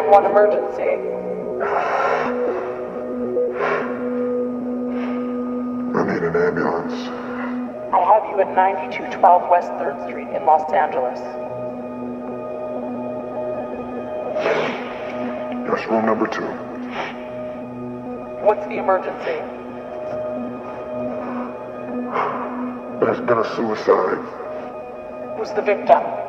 911 emergency. I need an ambulance. I have you at 9212 West 3rd Street in Los Angeles. Yes, room number two. What's the emergency? There's been a suicide. Who's the victim?